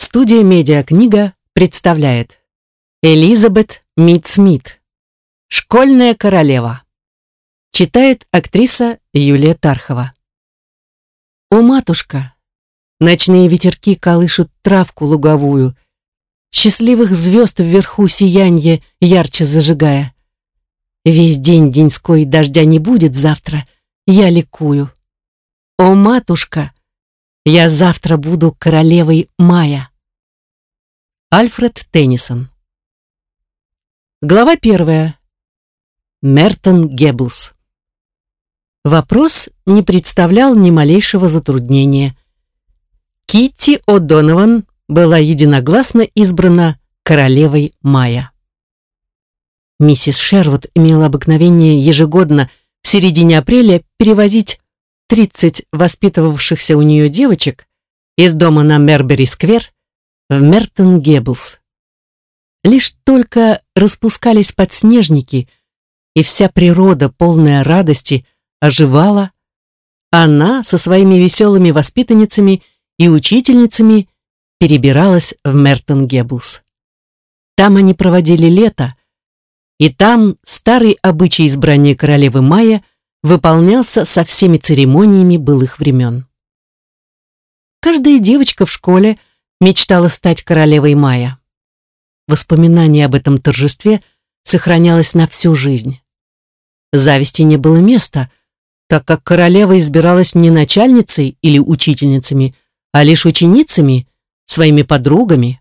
Студия «Медиакнига» представляет Элизабет Мит Смит «Школьная королева» Читает актриса Юлия Тархова О, матушка! Ночные ветерки колышут травку луговую, Счастливых звезд вверху сиянье ярче зажигая. Весь день деньской дождя не будет завтра, я ликую. О, матушка! Я завтра буду королевой мая. Альфред Теннисон. Глава первая. Мертон Геббелс. Вопрос не представлял ни малейшего затруднения. Китти О'Донован была единогласно избрана королевой мая. Миссис Шервуд имела обыкновение ежегодно в середине апреля перевозить 30 воспитывавшихся у нее девочек из дома на Мербери-сквер в Мертон-Гебблс. Лишь только распускались подснежники, и вся природа, полная радости, оживала, она со своими веселыми воспитанницами и учительницами перебиралась в Мертон-Гебблс. Там они проводили лето, и там старый обычай избрания королевы Майя выполнялся со всеми церемониями былых времен. Каждая девочка в школе мечтала стать королевой Майя. Воспоминание об этом торжестве сохранялось на всю жизнь. Зависти не было места, так как королева избиралась не начальницей или учительницами, а лишь ученицами, своими подругами.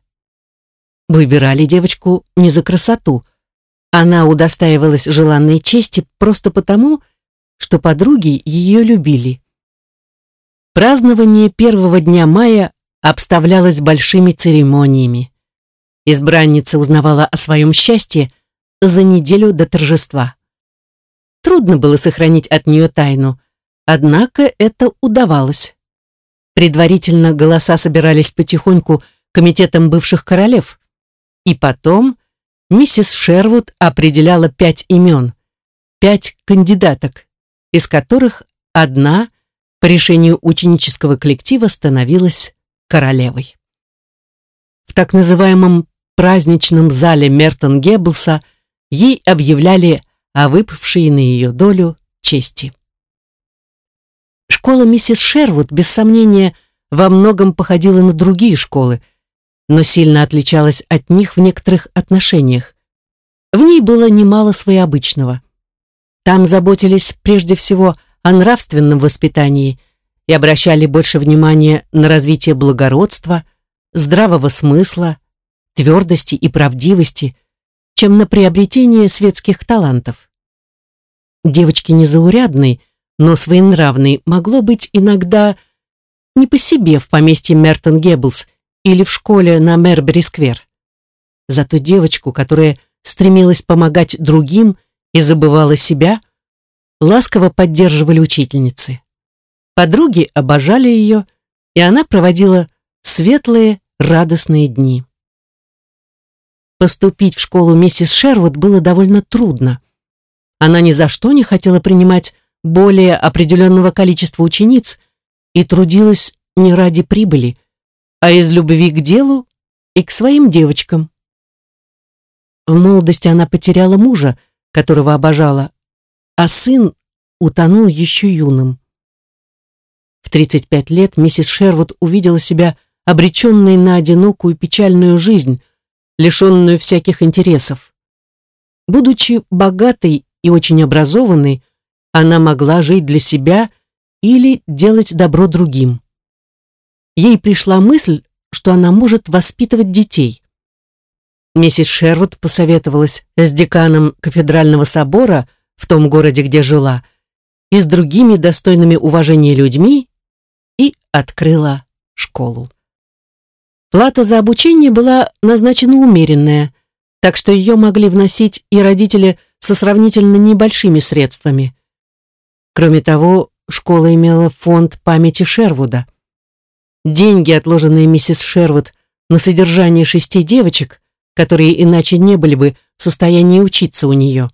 Выбирали девочку не за красоту. Она удостаивалась желанной чести просто потому, что подруги ее любили. Празднование первого дня мая обставлялось большими церемониями. Избранница узнавала о своем счастье за неделю до торжества. Трудно было сохранить от нее тайну, однако это удавалось. Предварительно голоса собирались потихоньку комитетом бывших королев, и потом миссис Шервуд определяла пять имен, пять кандидаток, из которых одна по решению ученического коллектива становилась королевой. В так называемом праздничном зале Мертон Геббелса ей объявляли о выпавшей на ее долю чести. Школа миссис Шервуд, без сомнения, во многом походила на другие школы, но сильно отличалась от них в некоторых отношениях. В ней было немало своеобычного. Там заботились прежде всего о нравственном воспитании и обращали больше внимания на развитие благородства, здравого смысла, твердости и правдивости, чем на приобретение светских талантов. Девочки незаурядной, но своенравной могло быть иногда не по себе в поместье Мертон Геббелс или в школе на Мербери-сквер. Зато девочку, которая стремилась помогать другим и забывала себя, ласково поддерживали учительницы. Подруги обожали ее, и она проводила светлые, радостные дни. Поступить в школу миссис Шервуд было довольно трудно. Она ни за что не хотела принимать более определенного количества учениц и трудилась не ради прибыли, а из любви к делу и к своим девочкам. В молодости она потеряла мужа, которого обожала, а сын утонул еще юным. В 35 лет миссис Шервуд увидела себя обреченной на одинокую печальную жизнь, лишенную всяких интересов. Будучи богатой и очень образованной, она могла жить для себя или делать добро другим. Ей пришла мысль, что она может воспитывать детей. Миссис Шервуд посоветовалась с деканом кафедрального собора в том городе, где жила, и с другими достойными уважения людьми, открыла школу. Плата за обучение была назначена умеренная, так что ее могли вносить и родители со сравнительно небольшими средствами. Кроме того, школа имела фонд памяти Шервуда. Деньги, отложенные миссис Шервуд на содержание шести девочек, которые иначе не были бы в состоянии учиться у нее,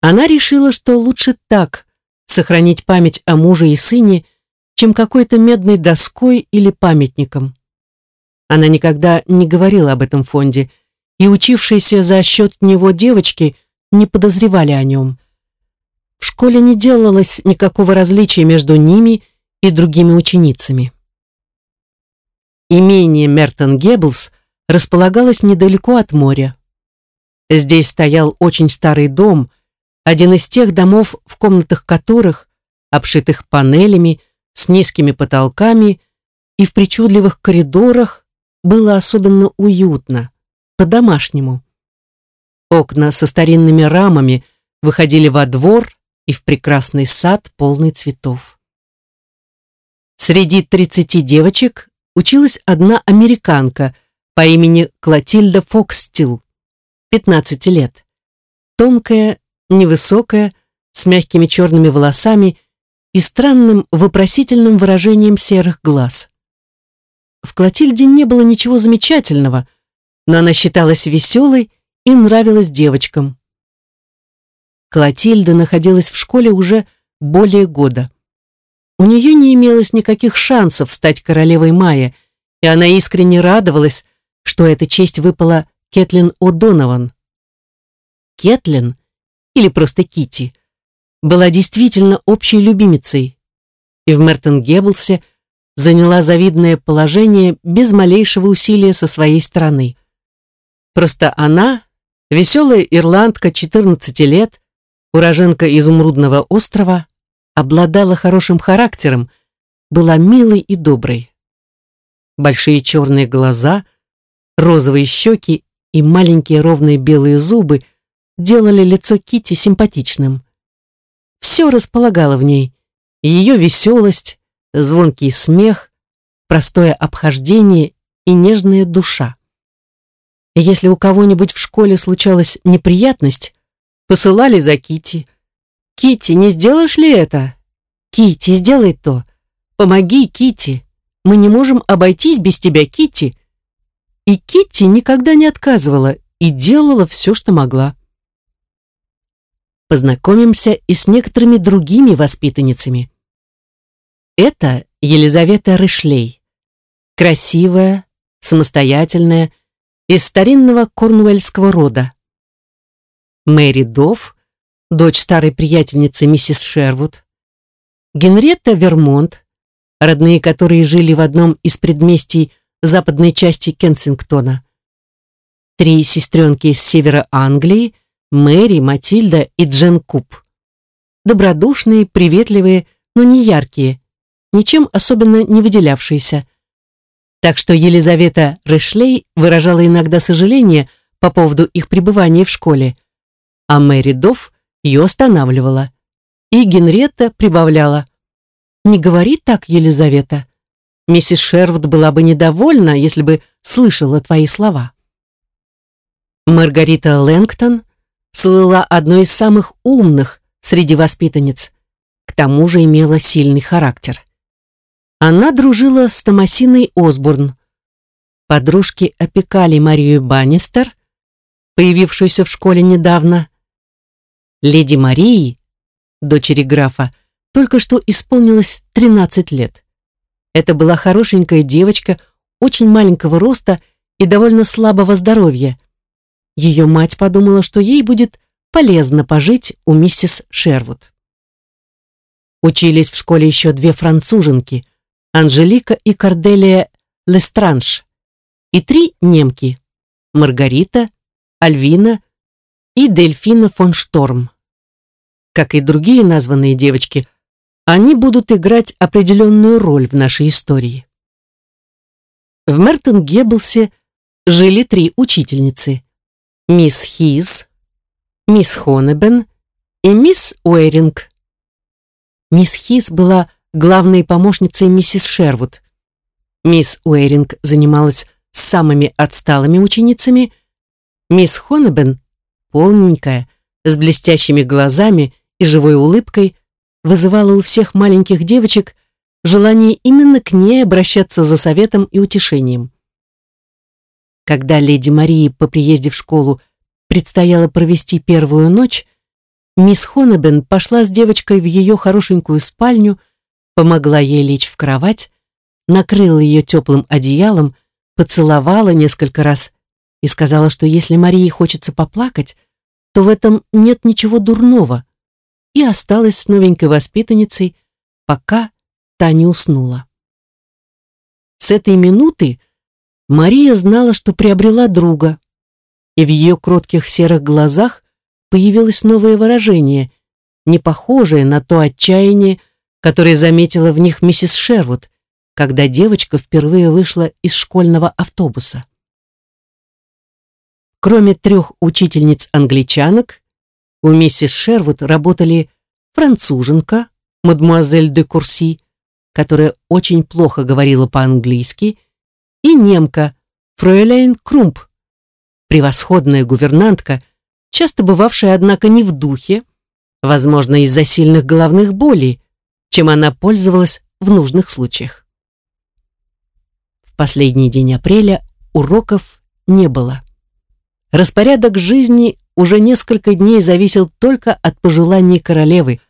она решила, что лучше так сохранить память о муже и сыне, чем какой-то медной доской или памятником. Она никогда не говорила об этом фонде, и учившиеся за счет него девочки не подозревали о нем. В школе не делалось никакого различия между ними и другими ученицами. Имение Мертон Геббелс располагалось недалеко от моря. Здесь стоял очень старый дом, один из тех домов, в комнатах которых, обшитых панелями, с низкими потолками и в причудливых коридорах, было особенно уютно, по-домашнему. Окна со старинными рамами выходили во двор и в прекрасный сад, полный цветов. Среди тридцати девочек училась одна американка по имени Клотильда Фокстил, 15 лет. Тонкая, невысокая, с мягкими черными волосами и странным вопросительным выражением серых глаз. В Клотильде не было ничего замечательного, но она считалась веселой и нравилась девочкам. Клотильда находилась в школе уже более года. У нее не имелось никаких шансов стать королевой Майя, и она искренне радовалась, что эта честь выпала Кэтлин О'Донован. Кэтлин, или просто Кити, была действительно общей любимицей, и в Мертон Геббелсе заняла завидное положение без малейшего усилия со своей стороны. Просто она, веселая ирландка 14 лет, уроженка Изумрудного острова, обладала хорошим характером, была милой и доброй. Большие черные глаза, розовые щеки и маленькие ровные белые зубы делали лицо Кити симпатичным. Все располагало в ней. Ее веселость, звонкий смех, простое обхождение и нежная душа. Если у кого-нибудь в школе случалась неприятность, посылали за Кити. Кити, не сделаешь ли это? Кити, сделай то. Помоги, Кити. Мы не можем обойтись без тебя, Кити. И Китти никогда не отказывала и делала все, что могла. Познакомимся и с некоторыми другими воспитанницами. Это Елизавета Рышлей. Красивая, самостоятельная, из старинного корнуэльского рода. Мэри Дофф, дочь старой приятельницы миссис Шервуд. Генретта Вермонт, родные которые жили в одном из предместий западной части Кенсингтона. Три сестренки с севера Англии, Мэри, Матильда и Джен Куб. Добродушные, приветливые, но не яркие, ничем особенно не выделявшиеся. Так что Елизавета Рэшлей выражала иногда сожаление по поводу их пребывания в школе, а Мэри Дофф ее останавливала. И Генретта прибавляла. «Не говори так, Елизавета. Миссис Шервуд была бы недовольна, если бы слышала твои слова. Маргарита Лэнгтон слыла одной из самых умных среди воспитанниц, к тому же имела сильный характер. Она дружила с Томасиной Осборн. Подружки опекали Марию Баннистер, появившуюся в школе недавно. Леди Марии, дочери графа, только что исполнилось 13 лет. Это была хорошенькая девочка, очень маленького роста и довольно слабого здоровья. Ее мать подумала, что ей будет полезно пожить у миссис Шервуд. Учились в школе еще две француженки, Анжелика и Корделия Лестранж, и три немки, Маргарита, Альвина и Дельфина фон Шторм. Как и другие названные девочки, они будут играть определенную роль в нашей истории. В Мертон Геббелсе жили три учительницы. Мисс Хиз, мисс Хонебен и мисс Уэринг. Мисс Хиз была главной помощницей миссис Шервуд. Мисс Уэринг занималась с самыми отсталыми ученицами. Мисс Хонебен, полненькая, с блестящими глазами и живой улыбкой, вызывало у всех маленьких девочек желание именно к ней обращаться за советом и утешением. Когда леди Марии по приезде в школу предстояло провести первую ночь, мисс Хонебен пошла с девочкой в ее хорошенькую спальню, помогла ей лечь в кровать, накрыла ее теплым одеялом, поцеловала несколько раз и сказала, что если Марии хочется поплакать, то в этом нет ничего дурного, и осталась с новенькой воспитанницей, пока та не уснула. С этой минуты Мария знала, что приобрела друга, и в ее кротких серых глазах появилось новое выражение, не похожее на то отчаяние, которое заметила в них миссис Шервуд, когда девочка впервые вышла из школьного автобуса. Кроме трех учительниц-англичанок, у миссис Шервуд работали француженка, мадемуазель де Курси, которая очень плохо говорила по-английски, и немка, фройлейн Крумп, превосходная гувернантка, часто бывавшая, однако, не в духе, возможно, из-за сильных головных болей, чем она пользовалась в нужных случаях. В последний день апреля уроков не было. Распорядок жизни уже несколько дней зависел только от пожеланий королевы,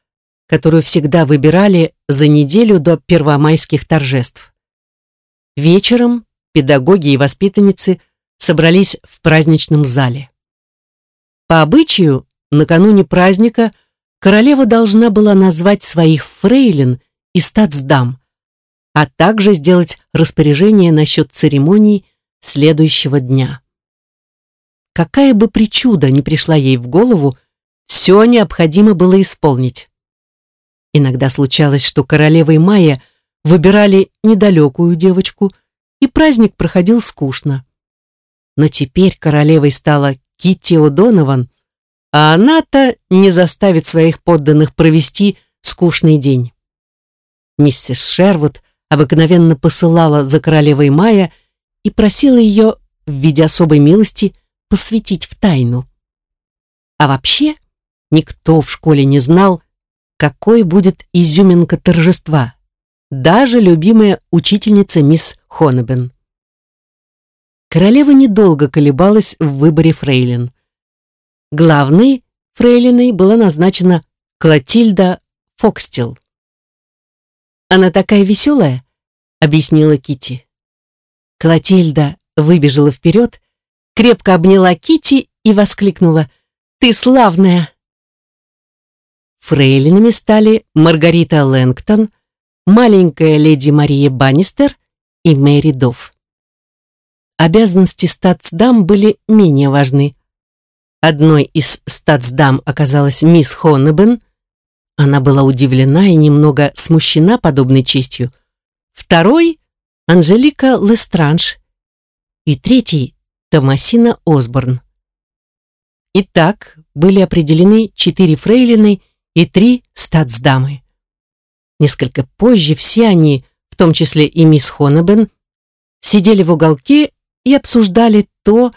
которую всегда выбирали за неделю до первомайских торжеств. Вечером педагоги и воспитанницы собрались в праздничном зале. По обычаю, накануне праздника королева должна была назвать своих фрейлин и статсдам, а также сделать распоряжение насчет церемоний следующего дня. Какая бы причуда ни пришла ей в голову, все необходимо было исполнить. Иногда случалось, что королевой Майя выбирали недалекую девочку, и праздник проходил скучно. Но теперь королевой стала Китти О'Донован, а она-то не заставит своих подданных провести скучный день. Миссис Шервуд обыкновенно посылала за королевой Майя и просила ее в виде особой милости посвятить в тайну. А вообще никто в школе не знал, какой будет изюминка торжества, даже любимая учительница мисс Хонебен. Королева недолго колебалась в выборе фрейлин. Главной фрейлиной была назначена Клотильда Фокстил. «Она такая веселая», — объяснила Кити. Клотильда выбежала вперед крепко обняла Кити и воскликнула «Ты славная!». Фрейлинами стали Маргарита Лэнгтон, маленькая леди Мария Баннистер и Мэри Дофф. Обязанности статсдам были менее важны. Одной из статсдам оказалась мисс Хоннебен. Она была удивлена и немного смущена подобной честью. Второй — Анжелика Лестранж. И третий Томасина Осборн. Итак, были определены четыре фрейлины и три статсдамы. Несколько позже все они, в том числе и мисс Хонебен, сидели в уголке и обсуждали то,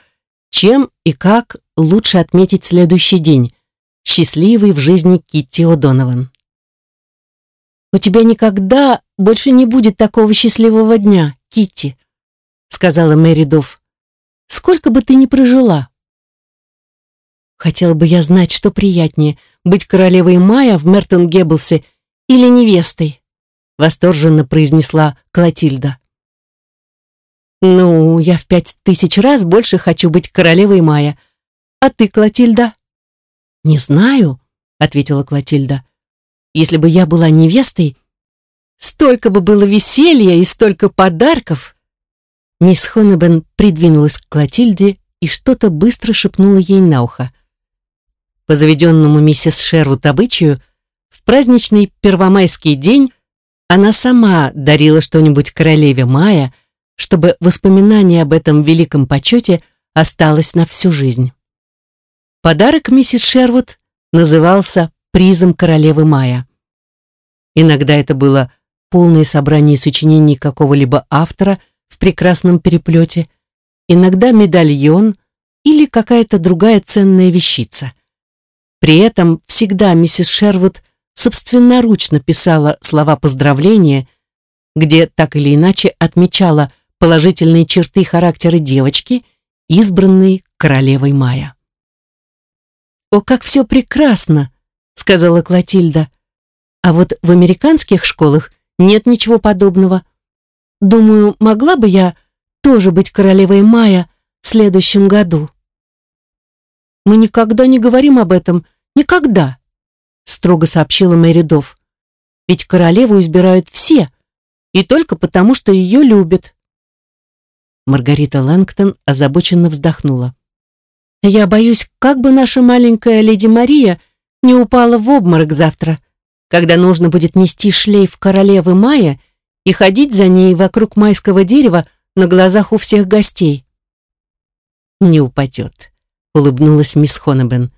чем и как лучше отметить следующий день, счастливый в жизни Китти О'Донован. «У тебя никогда больше не будет такого счастливого дня, Китти», сказала Мэри Дофф сколько бы ты ни прожила. Хотела бы я знать, что приятнее, быть королевой Майя в Мертон-Геббелсе или невестой, восторженно произнесла Клотильда. Ну, я в пять тысяч раз больше хочу быть королевой Майя. А ты, Клотильда? Не знаю, ответила Клотильда. Если бы я была невестой, столько бы было веселья и столько подарков. Мисс Хонебен придвинулась к Клотильде и что-то быстро шепнула ей на ухо. По заведенному миссис Шервуд обычаю, праздничный первомайский день она сама дарила что-нибудь королеве Мая, чтобы воспоминание об этом великом почете осталось на всю жизнь. Подарок миссис Шервуд назывался «Призом королевы Мая». Иногда это было полное собрание сочинений какого-либо автора – в прекрасном переплете, иногда медальон или какая-то другая ценная вещица. При этом всегда миссис Шервуд собственноручно писала слова поздравления, где так или иначе отмечала положительные черты характера девочки, избранной королевой Мая. «О, как все прекрасно!» — сказала Клотильда. «А вот в американских школах нет ничего подобного. Думаю, могла бы я тоже быть королевой Мая в следующем году. Мы никогда не говорим об этом, никогда, строго сообщила Мэри Дофф. Ведь королеву избирают все, и только потому, что ее любят. Маргарита Лэнгтон озабоченно вздохнула. Я боюсь, как бы наша маленькая леди Мария не упала в обморок завтра, когда нужно будет нести шлейф королевы Майя и ходить за ней вокруг майского дерева на глазах у всех гостей. «Не упадет», — улыбнулась мисс Хонебен.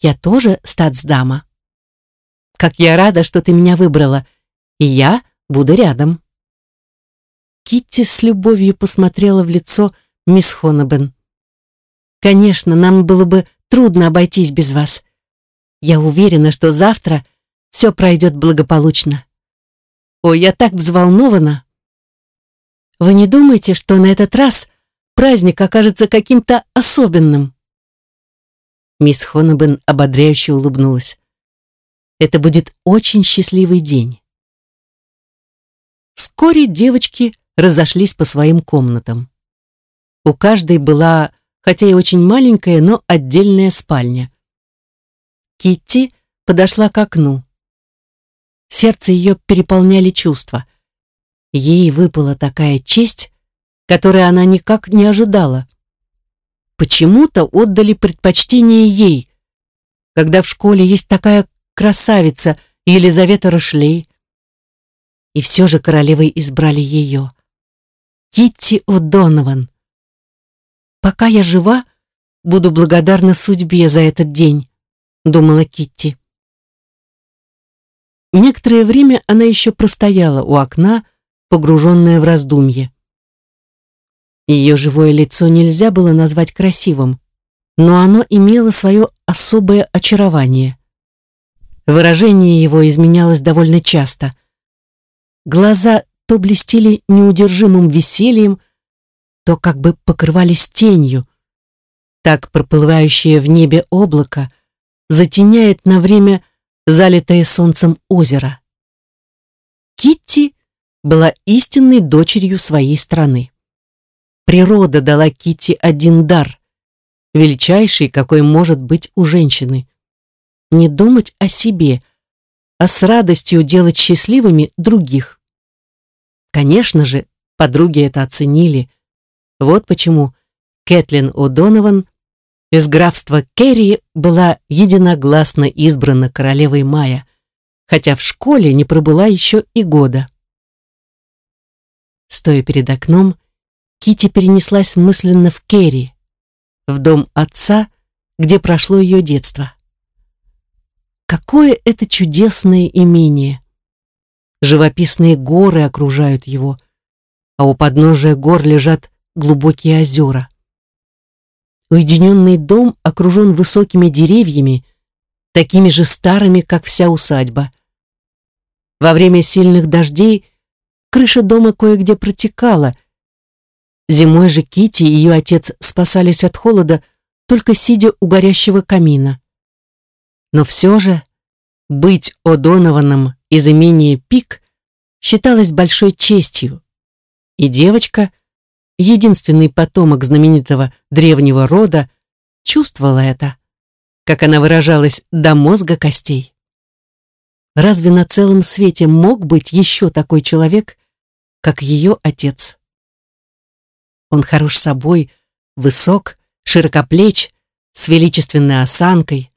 «Я тоже статсдама». «Как я рада, что ты меня выбрала, и я буду рядом». Китти с любовью посмотрела в лицо мисс Хонебен. «Конечно, нам было бы трудно обойтись без вас. Я уверена, что завтра все пройдет благополучно. Ой, я так взволнована. Вы не думаете, что на этот раз праздник окажется каким-то особенным? Мисс Хонобен ободряюще улыбнулась. Это будет очень счастливый день. Вскоре девочки разошлись по своим комнатам. У каждой была, хотя и очень маленькая, но отдельная спальня. Китти подошла к окну. Сердце ее переполняли чувства. Ей выпала такая честь, которой она никак не ожидала. Почему-то отдали предпочтение ей, когда в школе есть такая красавица Елизавета Рошлей. И все же королевой избрали ее. Китти О'Донован. Пока я жива, буду благодарна судьбе за этот день, думала Китти. Некоторое время она еще простояла у окна, погруженная в раздумье. Ее живое лицо нельзя было назвать красивым, но оно имело свое особое очарование. Выражение его изменялось довольно часто. Глаза то блестели неудержимым весельем, то как бы покрывались тенью. Так проплывающее в небе облако затеняет на время залитое солнцем озеро. Китти была истинной дочерью своей страны. Природа дала Китти один дар, величайший, какой может быть у женщины. Не думать о себе, а с радостью делать счастливыми других. Конечно же, подруги это оценили. Вот почему Кэтлин О'Донован из графства Керри была единогласно избрана королевой Мая, хотя в школе не пробыла еще и года. Стоя перед окном, Кити перенеслась мысленно в Керри, в дом отца, где прошло ее детство. Какое это чудесное имение! Живописные горы окружают его, а у подножия гор лежат глубокие озера. Уединенный дом окружен высокими деревьями, такими же старыми, как вся усадьба. Во время сильных дождей крыша дома кое-где протекала. Зимой же Кити и ее отец спасались от холода, только сидя у горящего камина. Но все же быть О'Донованом из имения Пик считалось большой честью, и девочка — единственный потомок знаменитого древнего рода, чувствовала это, как она выражалась, до мозга костей. Разве на целом свете мог быть еще такой человек, как ее отец? Он хорош собой, высок, широкоплеч, с величественной осанкой.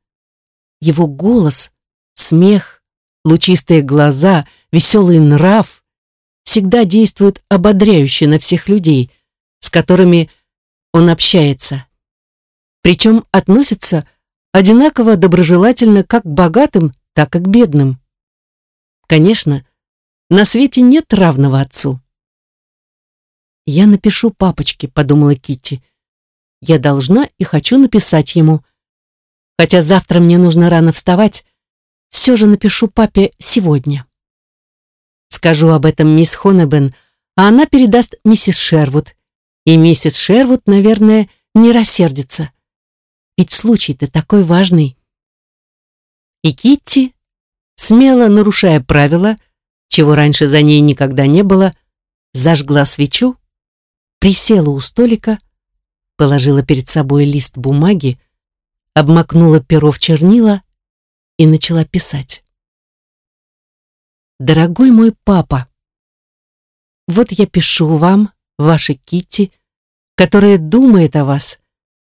Его голос, смех, лучистые глаза, веселый нрав всегда действуют ободряюще на всех людей – с которыми он общается. Причем относится одинаково доброжелательно как к богатым, так и к бедным. Конечно, на свете нет равного отцу. «Я напишу папочке», — подумала Китти. «Я должна и хочу написать ему. Хотя завтра мне нужно рано вставать, все же напишу папе сегодня». Скажу об этом мисс Хонебен, а она передаст миссис Шервуд, и миссис Шервуд, наверное, не рассердится. Ведь случай-то такой важный. И Китти, смело нарушая правила, чего раньше за ней никогда не было, зажгла свечу, присела у столика, положила перед собой лист бумаги, обмакнула перо в чернила и начала писать. «Дорогой мой папа, вот я пишу вам, вашей Китти, которая думает о вас,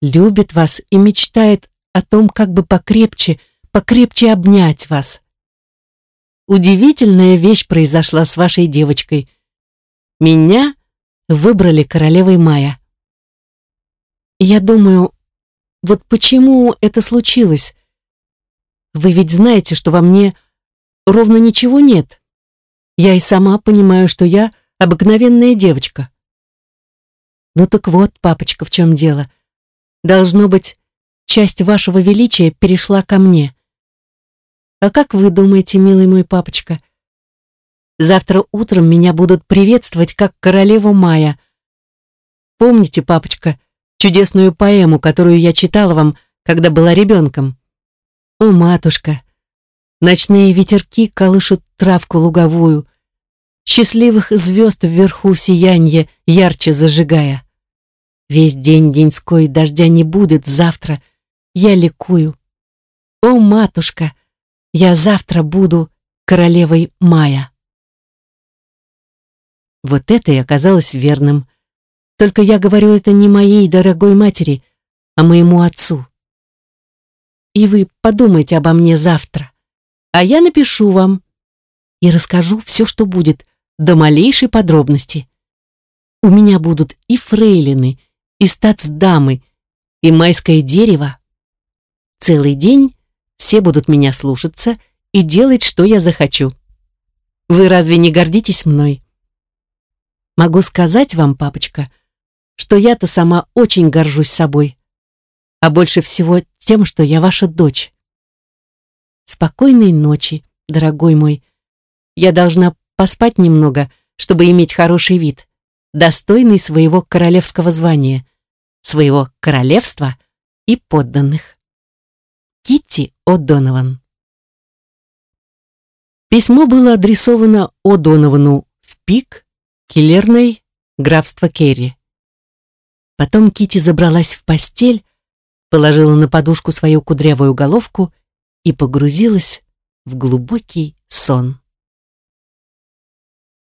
любит вас и мечтает о том, как бы покрепче, покрепче обнять вас. Удивительная вещь произошла с вашей девочкой. Меня выбрали королевой Мая. Я думаю, вот почему это случилось? Вы ведь знаете, что во мне ровно ничего нет. Я и сама понимаю, что я обыкновенная девочка. Ну так вот, папочка, в чем дело. Должно быть, часть вашего величия перешла ко мне. А как вы думаете, милый мой папочка? Завтра утром меня будут приветствовать как королеву Мая. Помните, папочка, чудесную поэму, которую я читала вам, когда была ребенком? О, матушка! Ночные ветерки колышут травку луговую, счастливых звезд вверху сиянье ярче зажигая. Весь день деньской дождя не будет завтра, я ликую. О, матушка, я завтра буду королевой мая. Вот это и оказалось верным. Только я говорю это не моей дорогой матери, а моему отцу. И вы подумайте обо мне завтра, а я напишу вам и расскажу все, что будет, до малейшей подробности. У меня будут и фрейлины, и стацдамы, и майское дерево. Целый день все будут меня слушаться и делать, что я захочу. Вы разве не гордитесь мной? Могу сказать вам, папочка, что я-то сама очень горжусь собой, а больше всего тем, что я ваша дочь. Спокойной ночи, дорогой мой. Я должна поспать немного, чтобы иметь хороший вид, достойный своего королевского звания своего королевства и подданных. Китти О'Донован Письмо было адресовано О'Доновану в Пик, Киллерной, графство Керри. Потом Китти забралась в постель, положила на подушку свою кудрявую головку и погрузилась в глубокий сон.